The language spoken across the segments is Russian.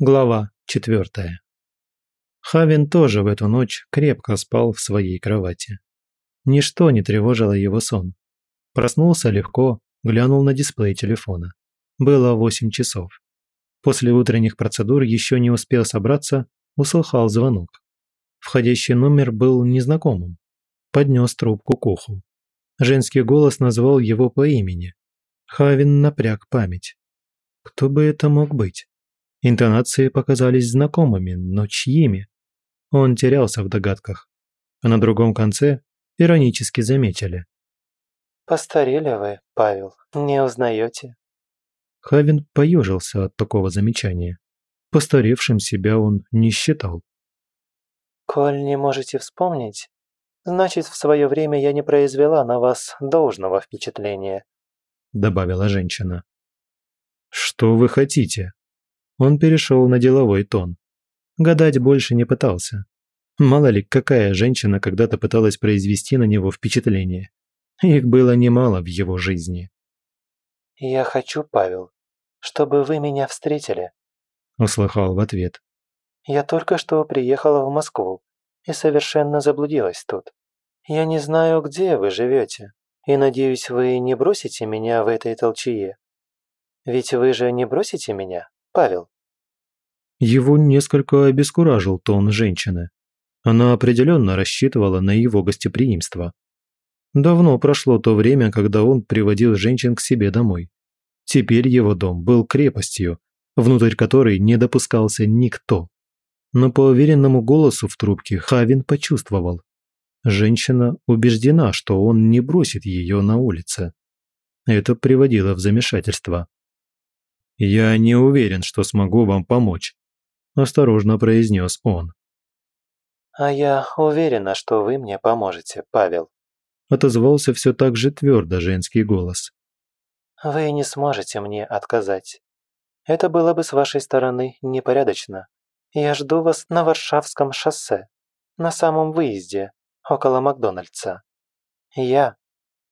Глава четвертая. Хавин тоже в эту ночь крепко спал в своей кровати. Ничто не тревожило его сон. Проснулся легко, глянул на дисплей телефона. Было восемь часов. После утренних процедур еще не успел собраться, услыхал звонок. Входящий номер был незнакомым. Поднес трубку к уху. Женский голос назвал его по имени. Хавин напряг память. Кто бы это мог быть? Интонации показались знакомыми, но чьими? Он терялся в догадках. А на другом конце иронически заметили. «Постарели вы, Павел, не узнаете?» Хавин поежился от такого замечания. Постаревшим себя он не считал. «Коль не можете вспомнить, значит, в свое время я не произвела на вас должного впечатления», добавила женщина. «Что вы хотите?» Он перешел на деловой тон. Гадать больше не пытался. Мало ли, какая женщина когда-то пыталась произвести на него впечатление. Их было немало в его жизни. «Я хочу, Павел, чтобы вы меня встретили», – услыхал в ответ. «Я только что приехала в Москву и совершенно заблудилась тут. Я не знаю, где вы живете, и надеюсь, вы не бросите меня в этой толчее. Ведь вы же не бросите меня, Павел?» Его несколько обескуражил тон женщины. Она определенно рассчитывала на его гостеприимство. Давно прошло то время, когда он приводил женщин к себе домой. Теперь его дом был крепостью, внутрь которой не допускался никто. Но по уверенному голосу в трубке Хавин почувствовал. Женщина убеждена, что он не бросит ее на улице. Это приводило в замешательство. «Я не уверен, что смогу вам помочь», – осторожно произнес он. «А я уверена, что вы мне поможете, Павел», – отозвался все так же твердо женский голос. «Вы не сможете мне отказать. Это было бы с вашей стороны непорядочно. Я жду вас на Варшавском шоссе, на самом выезде, около Макдональдса. Я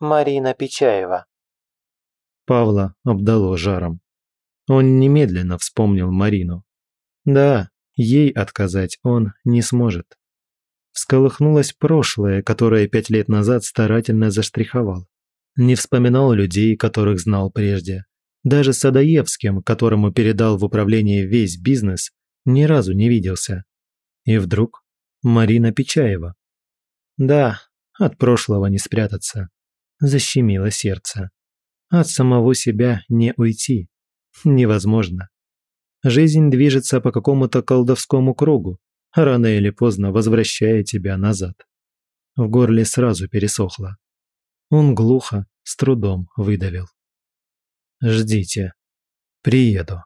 Марина Печаева». Павла обдало жаром. Он немедленно вспомнил Марину. Да, ей отказать он не сможет. Всколыхнулось прошлое, которое пять лет назад старательно заштриховал. Не вспоминал людей, которых знал прежде. Даже с Адаевским, которому передал в управление весь бизнес, ни разу не виделся. И вдруг Марина Печаева. Да, от прошлого не спрятаться. Защемило сердце. От самого себя не уйти невозможно. Жизнь движется по какому-то колдовскому кругу, рано или поздно возвращая тебя назад. В горле сразу пересохло. Он глухо, с трудом выдавил. «Ждите. Приеду».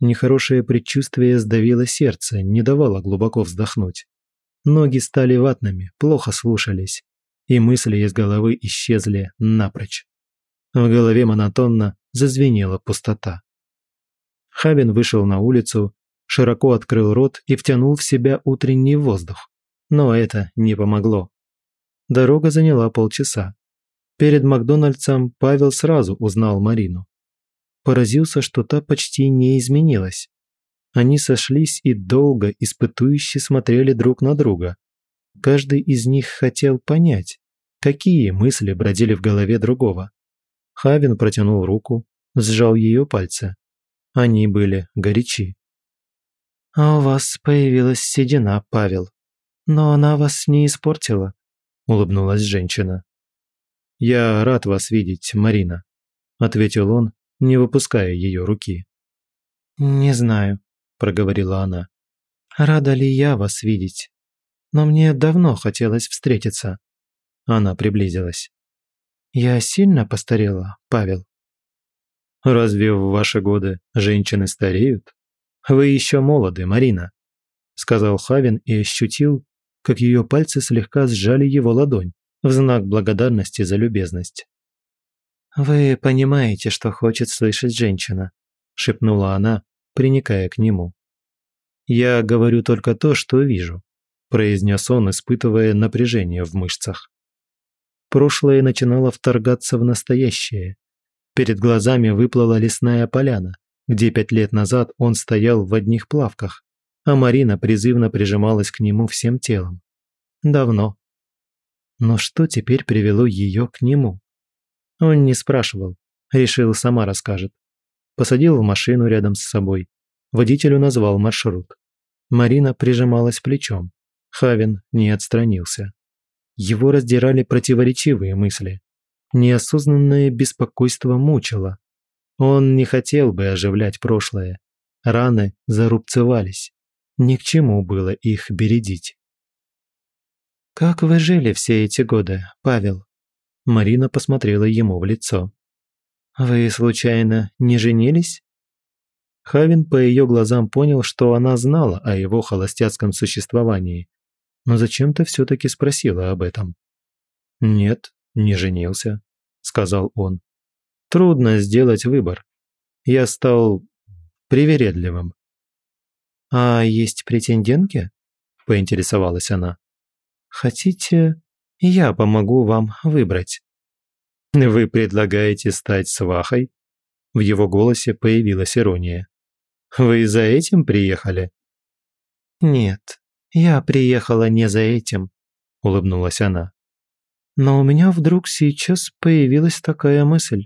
Нехорошее предчувствие сдавило сердце, не давало глубоко вздохнуть. Ноги стали ватными, плохо слушались, и мысли из головы исчезли напрочь. В голове монотонно зазвенела пустота. Хабин вышел на улицу, широко открыл рот и втянул в себя утренний воздух. Но это не помогло. Дорога заняла полчаса. Перед Макдональдсом Павел сразу узнал Марину. Поразился, что та почти не изменилась. Они сошлись и долго испытующе смотрели друг на друга. Каждый из них хотел понять, какие мысли бродили в голове другого. Хавин протянул руку, сжал ее пальцы. Они были горячи. «А у вас появилась седина, Павел. Но она вас не испортила», – улыбнулась женщина. «Я рад вас видеть, Марина», – ответил он, не выпуская ее руки. «Не знаю», – проговорила она. «Рада ли я вас видеть? Но мне давно хотелось встретиться». Она приблизилась. Я сильно постарела, Павел. Разве в ваши годы женщины стареют? Вы еще молоды, Марина, сказал Хавин и ощутил, как ее пальцы слегка сжали его ладонь в знак благодарности за любезность. «Вы понимаете, что хочет слышать женщина», – шепнула она, приникая к нему. «Я говорю только то, что вижу», – произнес он, испытывая напряжение в мышцах. Прошлое начинало вторгаться в настоящее. Перед глазами выплыла лесная поляна, где пять лет назад он стоял в одних плавках, а Марина призывно прижималась к нему всем телом. Давно. Но что теперь привело ее к нему? Он не спрашивал, решил, сама расскажет. Посадил в машину рядом с собой. Водителю назвал маршрут. Марина прижималась плечом. Хавин не отстранился. Его раздирали противоречивые мысли. Неосознанное беспокойство мучило. Он не хотел бы оживлять прошлое. Раны зарубцевались. Ни к чему было их бередить. «Как вы жили все эти годы, Павел?» Марина посмотрела ему в лицо. «Вы, случайно, не женились?» Хавин по ее глазам понял, что она знала о его холостяцком существовании, но зачем-то все-таки спросила об этом. «Нет, не женился», — сказал он. «Трудно сделать выбор. Я стал привередливым». «А есть претендентки?» – поинтересовалась она. «Хотите, я помогу вам выбрать?» «Вы предлагаете стать свахой?» В его голосе появилась ирония. «Вы за этим приехали?» «Нет, я приехала не за этим», – улыбнулась она. «Но у меня вдруг сейчас появилась такая мысль.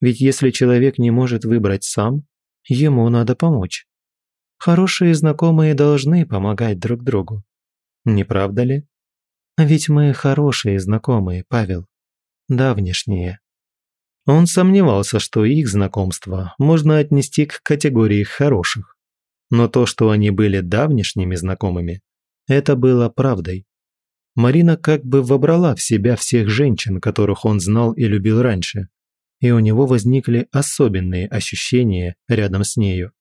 Ведь если человек не может выбрать сам, ему надо помочь. Хорошие знакомые должны помогать друг другу. Не правда ли? Ведь мы хорошие знакомые, Павел. Давнешние. Он сомневался, что их знакомство можно отнести к категории хороших. Но то, что они были давнешними знакомыми, это было правдой. Марина как бы вобрала в себя всех женщин, которых он знал и любил раньше, и у него возникли особенные ощущения рядом с нею.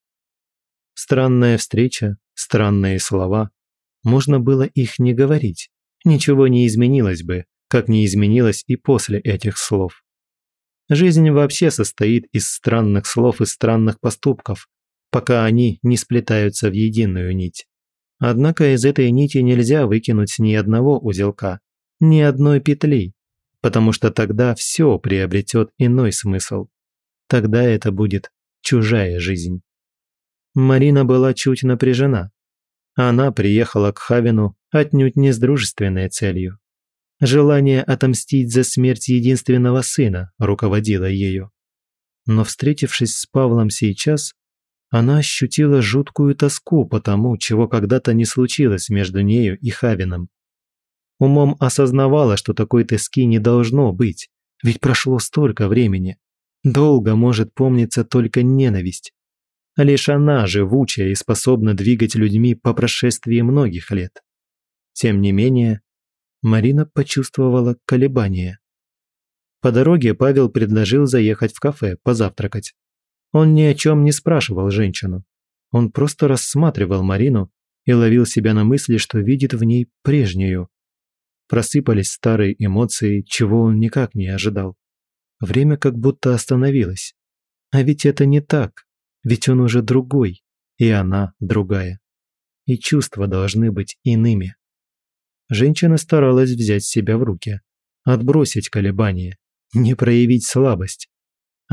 Странная встреча, странные слова. Можно было их не говорить. Ничего не изменилось бы, как не изменилось и после этих слов. Жизнь вообще состоит из странных слов и странных поступков, пока они не сплетаются в единую нить. Однако из этой нити нельзя выкинуть ни одного узелка, ни одной петли, потому что тогда все приобретет иной смысл. Тогда это будет чужая жизнь. Марина была чуть напряжена. Она приехала к Хавину отнюдь не с дружественной целью. Желание отомстить за смерть единственного сына руководило ею. Но встретившись с Павлом сейчас, она ощутила жуткую тоску по тому, чего когда-то не случилось между нею и Хавином. Умом осознавала, что такой тоски не должно быть, ведь прошло столько времени. Долго может помниться только ненависть, Лишь она живучая и способна двигать людьми по прошествии многих лет. Тем не менее, Марина почувствовала колебания. По дороге Павел предложил заехать в кафе, позавтракать. Он ни о чем не спрашивал женщину. Он просто рассматривал Марину и ловил себя на мысли, что видит в ней прежнюю. Просыпались старые эмоции, чего он никак не ожидал. Время как будто остановилось. А ведь это не так. Ведь он уже другой, и она другая. И чувства должны быть иными. Женщина старалась взять себя в руки, отбросить колебания, не проявить слабость.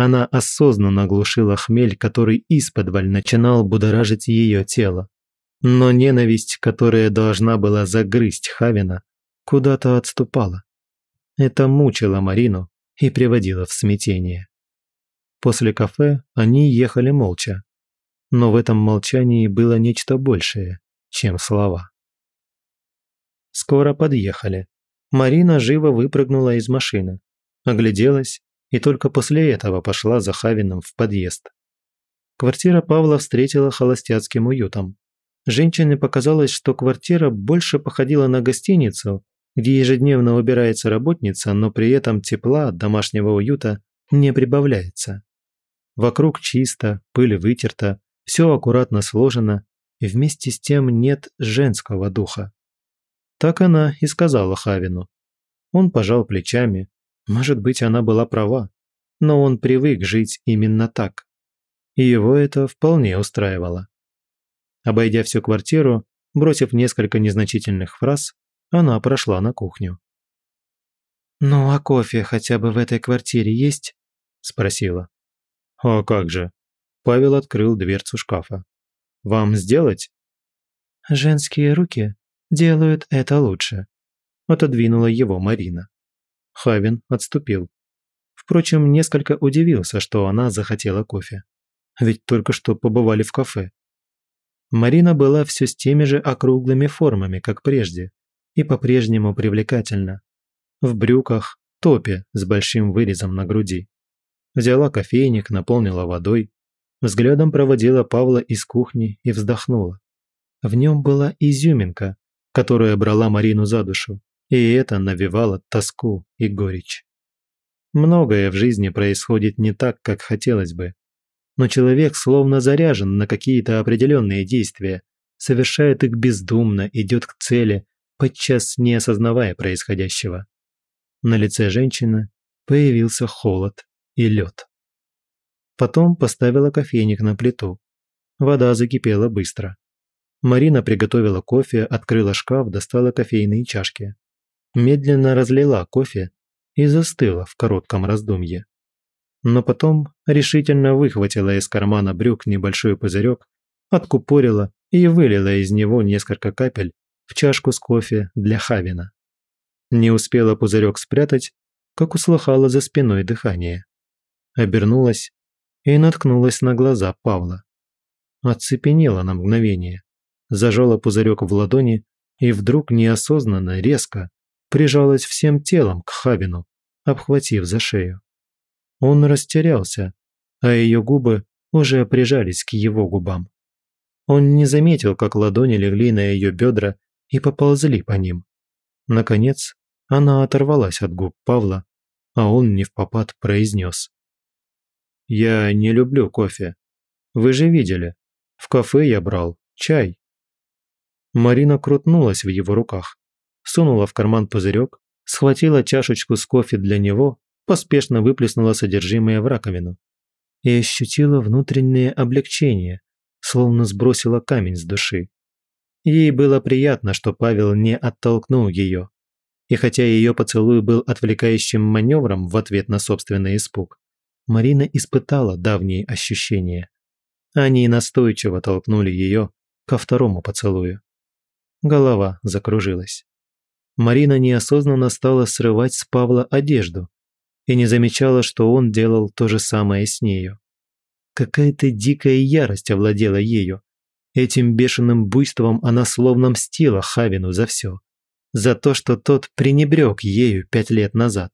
Она осознанно глушила хмель, который исподволь начинал будоражить ее тело. Но ненависть, которая должна была загрызть Хавина, куда-то отступала. Это мучило Марину и приводило в смятение. После кафе они ехали молча. Но в этом молчании было нечто большее, чем слова. Скоро подъехали. Марина живо выпрыгнула из машины, огляделась и только после этого пошла за Хавином в подъезд. Квартира Павла встретила холостяцким уютом. Женщине показалось, что квартира больше походила на гостиницу, где ежедневно убирается работница, но при этом тепла, домашнего уюта не прибавляется. Вокруг чисто, пыль вытерта, все аккуратно сложено, и вместе с тем нет женского духа. Так она и сказала Хавину. Он пожал плечами. Может быть, она была права, но он привык жить именно так. И его это вполне устраивало. Обойдя всю квартиру, бросив несколько незначительных фраз, она прошла на кухню. «Ну а кофе хотя бы в этой квартире есть?» – спросила. «А как же?» Павел открыл дверцу шкафа. «Вам сделать?» «Женские руки делают это лучше», – отодвинула его Марина. Хавин отступил. Впрочем, несколько удивился, что она захотела кофе. Ведь только что побывали в кафе. Марина была все с теми же округлыми формами, как прежде, и по-прежнему привлекательна. В брюках, топе с большим вырезом на груди. Взяла кофейник, наполнила водой, взглядом проводила Павла из кухни и вздохнула. В нем была изюминка, которая брала Марину за душу, и это навевало тоску и горечь. Многое в жизни происходит не так, как хотелось бы. Но человек словно заряжен на какие-то определенные действия, совершает их бездумно, идет к цели, подчас не осознавая происходящего. На лице женщины появился холод и лед. Потом поставила кофейник на плиту. Вода закипела быстро. Марина приготовила кофе, открыла шкаф, достала кофейные чашки. Медленно разлила кофе и застыла в коротком раздумье. Но потом решительно выхватила из кармана брюк небольшой пузырек, откупорила и вылила из него несколько капель в чашку с кофе для Хавина. Не успела пузырек спрятать, как услыхала за спиной дыхание. Обернулась и наткнулась на глаза Павла. Оцепенела на мгновение, зажала пузырек в ладони и вдруг неосознанно, резко прижалась всем телом к Хавину, обхватив за шею. Он растерялся, а ее губы уже прижались к его губам. Он не заметил, как ладони легли на ее бедра и поползли по ним. Наконец, она оторвалась от губ Павла, а он не в попад произнес. «Я не люблю кофе. Вы же видели. В кафе я брал чай». Марина крутнулась в его руках, сунула в карман пузырек, схватила чашечку с кофе для него, поспешно выплеснула содержимое в раковину и ощутила внутреннее облегчение, словно сбросила камень с души. Ей было приятно, что Павел не оттолкнул ее, и хотя ее поцелуй был отвлекающим маневром в ответ на собственный испуг, Марина испытала давние ощущения. Они настойчиво толкнули ее ко второму поцелую. Голова закружилась. Марина неосознанно стала срывать с Павла одежду и не замечала, что он делал то же самое с нею. Какая-то дикая ярость овладела ею. Этим бешеным буйством она словно мстила Хавину за все за то, что тот пренебрег ею пять лет назад,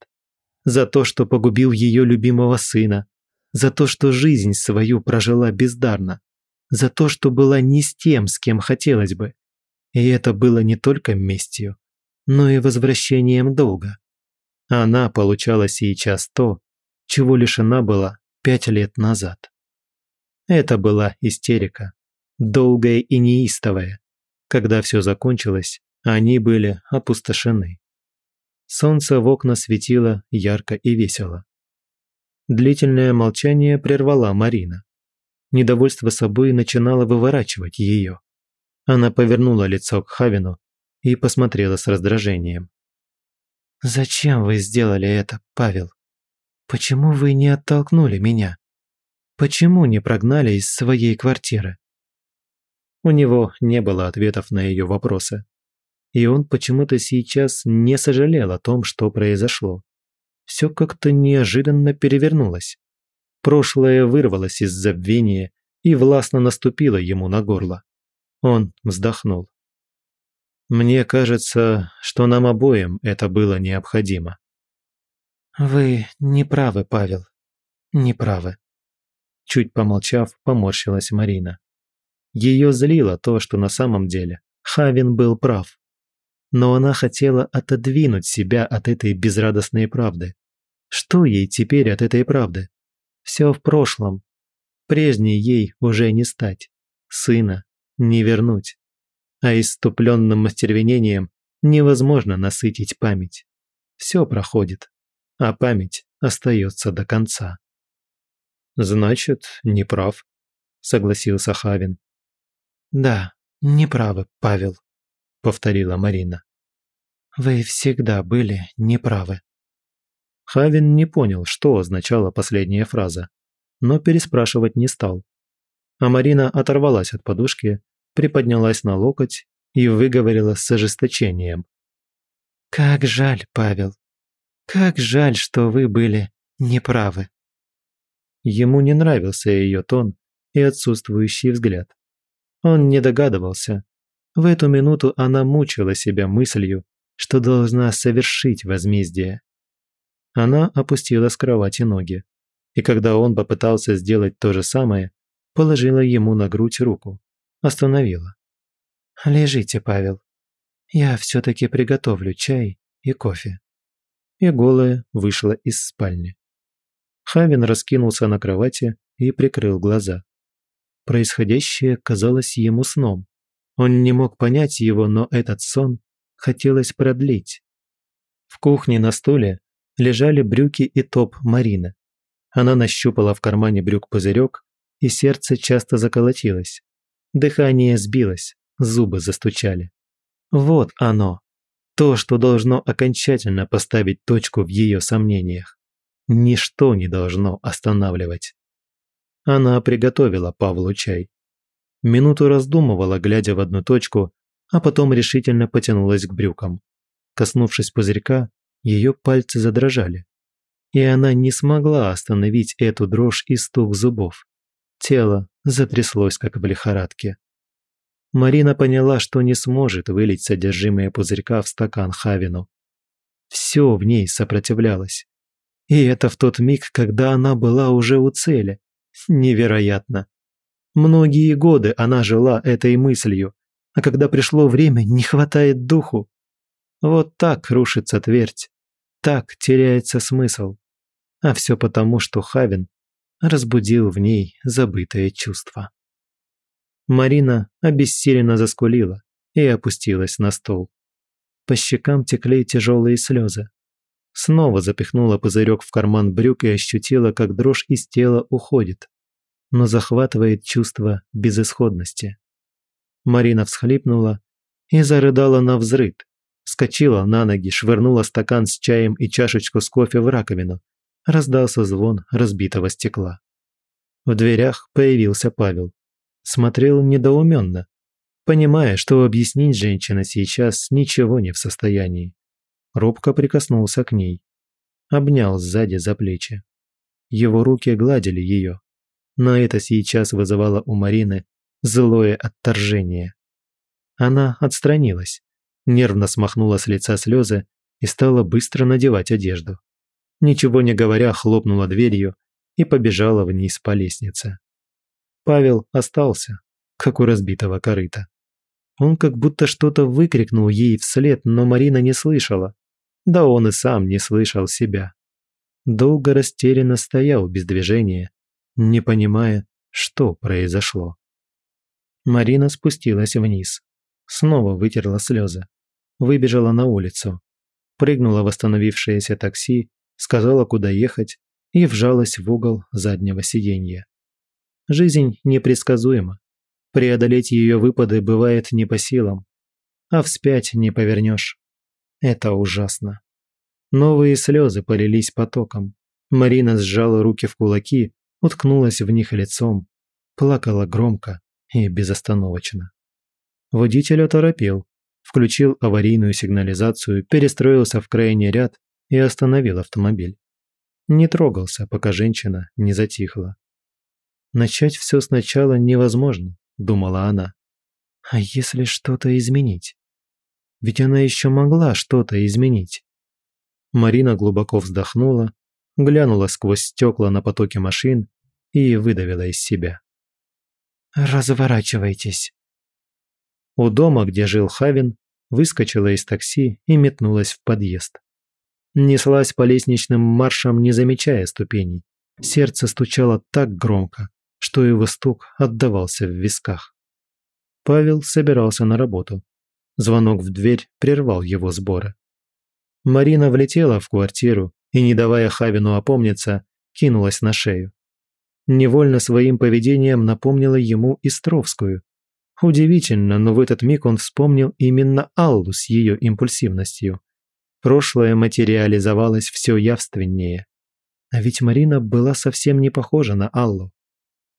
за то, что погубил ее любимого сына, за то, что жизнь свою прожила бездарно, за то, что была не с тем, с кем хотелось бы. И это было не только местью, но и возвращением долга. Она получала сейчас то, чего лишена была пять лет назад. Это была истерика, долгая и неистовая. Когда все закончилось, они были опустошены. Солнце в окна светило ярко и весело. Длительное молчание прервала Марина. Недовольство собой начинало выворачивать ее. Она повернула лицо к Хавину и посмотрела с раздражением. «Зачем вы сделали это, Павел? Почему вы не оттолкнули меня? Почему не прогнали из своей квартиры?» У него не было ответов на ее вопросы и он почему-то сейчас не сожалел о том, что произошло. Все как-то неожиданно перевернулось. Прошлое вырвалось из забвения и властно наступило ему на горло. Он вздохнул. «Мне кажется, что нам обоим это было необходимо». «Вы не правы, Павел, не правы». Чуть помолчав, поморщилась Марина. Ее злило то, что на самом деле Хавин был прав но она хотела отодвинуть себя от этой безрадостной правды. Что ей теперь от этой правды? Все в прошлом. Прежней ей уже не стать. Сына не вернуть. А иступленным остервенением невозможно насытить память. Все проходит, а память остается до конца. «Значит, не прав», — согласился Хавин. «Да, не правы, Павел», повторила Марина. «Вы всегда были неправы». Хавин не понял, что означала последняя фраза, но переспрашивать не стал. А Марина оторвалась от подушки, приподнялась на локоть и выговорила с ожесточением. «Как жаль, Павел. Как жаль, что вы были неправы». Ему не нравился ее тон и отсутствующий взгляд. Он не догадывался. В эту минуту она мучила себя мыслью, что должна совершить возмездие. Она опустила с кровати ноги, и когда он попытался сделать то же самое, положила ему на грудь руку, остановила. «Лежите, Павел. Я все-таки приготовлю чай и кофе». И голая вышла из спальни. Хавин раскинулся на кровати и прикрыл глаза. Происходящее казалось ему сном. Он не мог понять его, но этот сон хотелось продлить. В кухне на стуле лежали брюки и топ Марины. Она нащупала в кармане брюк пузырек, и сердце часто заколотилось. Дыхание сбилось, зубы застучали. Вот оно, то, что должно окончательно поставить точку в ее сомнениях. Ничто не должно останавливать. Она приготовила Павлу чай. Минуту раздумывала, глядя в одну точку, а потом решительно потянулась к брюкам. Коснувшись пузырька, ее пальцы задрожали. И она не смогла остановить эту дрожь и стук зубов. Тело затряслось, как в лихорадке. Марина поняла, что не сможет вылить содержимое пузырька в стакан Хавину. Все в ней сопротивлялось. И это в тот миг, когда она была уже у цели. Невероятно. Многие годы она жила этой мыслью, а когда пришло время, не хватает духу. Вот так рушится твердь, так теряется смысл. А все потому, что Хавин разбудил в ней забытое чувство. Марина обессиленно заскулила и опустилась на стол. По щекам текли тяжелые слезы. Снова запихнула пузырек в карман брюк и ощутила, как дрожь из тела уходит, но захватывает чувство безысходности. Марина всхлипнула и зарыдала на взрыд. Вскочила на ноги, швырнула стакан с чаем и чашечку с кофе в раковину. Раздался звон разбитого стекла. В дверях появился Павел. Смотрел недоуменно, понимая, что объяснить женщина сейчас ничего не в состоянии. Робко прикоснулся к ней. Обнял сзади за плечи. Его руки гладили ее. Но это сейчас вызывало у Марины злое отторжение. Она отстранилась, нервно смахнула с лица слезы и стала быстро надевать одежду. Ничего не говоря, хлопнула дверью и побежала вниз по лестнице. Павел остался, как у разбитого корыта. Он как будто что-то выкрикнул ей вслед, но Марина не слышала. Да он и сам не слышал себя. Долго растерянно стоял без движения, не понимая, что произошло. Марина спустилась вниз. Снова вытерла слезы. Выбежала на улицу. Прыгнула в остановившееся такси, сказала, куда ехать, и вжалась в угол заднего сиденья. Жизнь непредсказуема. Преодолеть ее выпады бывает не по силам. А вспять не повернешь. Это ужасно. Новые слезы полились потоком. Марина сжала руки в кулаки, уткнулась в них лицом, плакала громко и безостановочно. Водитель оторопел, включил аварийную сигнализацию, перестроился в крайний ряд и остановил автомобиль. Не трогался, пока женщина не затихла. Начать все сначала невозможно, думала она. А если что-то изменить? Ведь она еще могла что-то изменить. Марина глубоко вздохнула, глянула сквозь стекла на потоки машин и выдавила из себя. «Разворачивайтесь». У дома, где жил Хавин, выскочила из такси и метнулась в подъезд. Неслась по лестничным маршам, не замечая ступеней. Сердце стучало так громко, что его стук отдавался в висках. Павел собирался на работу. Звонок в дверь прервал его сборы. Марина влетела в квартиру и, не давая Хавину опомниться, кинулась на шею. Невольно своим поведением напомнила ему Истровскую. Удивительно, но в этот миг он вспомнил именно Аллу с ее импульсивностью. Прошлое материализовалось все явственнее. А ведь Марина была совсем не похожа на Аллу.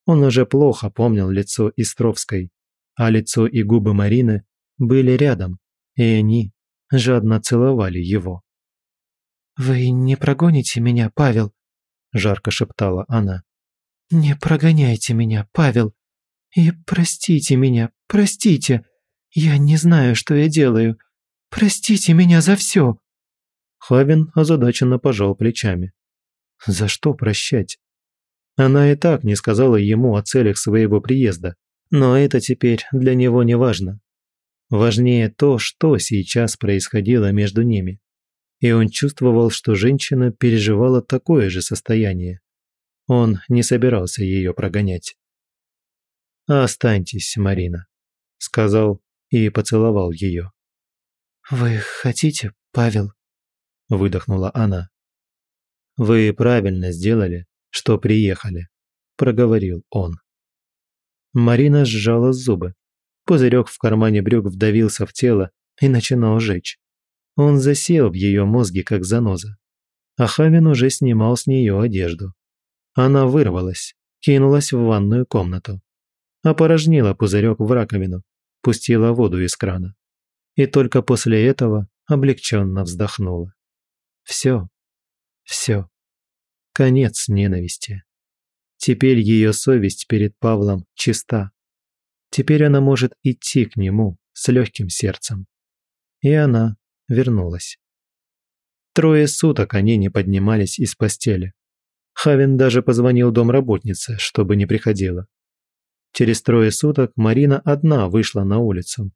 Он уже плохо помнил лицо Истровской, а лицо и губы Марины были рядом, и они жадно целовали его. «Вы не прогоните меня, Павел?» – жарко шептала она. «Не прогоняйте меня, Павел. И простите меня, простите. Я не знаю, что я делаю. Простите меня за все. Хавин озадаченно пожал плечами. За что прощать? Она и так не сказала ему о целях своего приезда, но это теперь для него не важно. Важнее то, что сейчас происходило между ними. И он чувствовал, что женщина переживала такое же состояние. Он не собирался ее прогонять. «Останьтесь, Марина», – сказал и поцеловал ее. «Вы хотите, Павел?» – выдохнула она. «Вы правильно сделали, что приехали», – проговорил он. Марина сжала зубы. Пузырек в кармане брюк вдавился в тело и начинал жечь. Он засел в ее мозге, как заноза. А Хавин уже снимал с нее одежду. Она вырвалась, кинулась в ванную комнату. Опорожнила пузырек в раковину, пустила воду из крана. И только после этого облегченно вздохнула. Все, все. Конец ненависти. Теперь ее совесть перед Павлом чиста. Теперь она может идти к нему с легким сердцем. И она вернулась. Трое суток они не поднимались из постели. Хавин даже позвонил домработнице, чтобы не приходила. Через трое суток Марина одна вышла на улицу.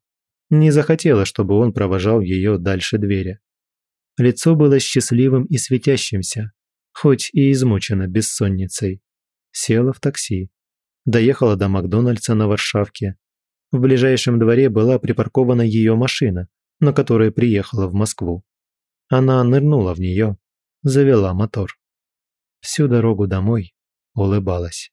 Не захотела, чтобы он провожал ее дальше двери. Лицо было счастливым и светящимся, хоть и измучено бессонницей. Села в такси. Доехала до Макдональдса на Варшавке. В ближайшем дворе была припаркована ее машина, на которой приехала в Москву. Она нырнула в нее, завела мотор всю дорогу домой улыбалась.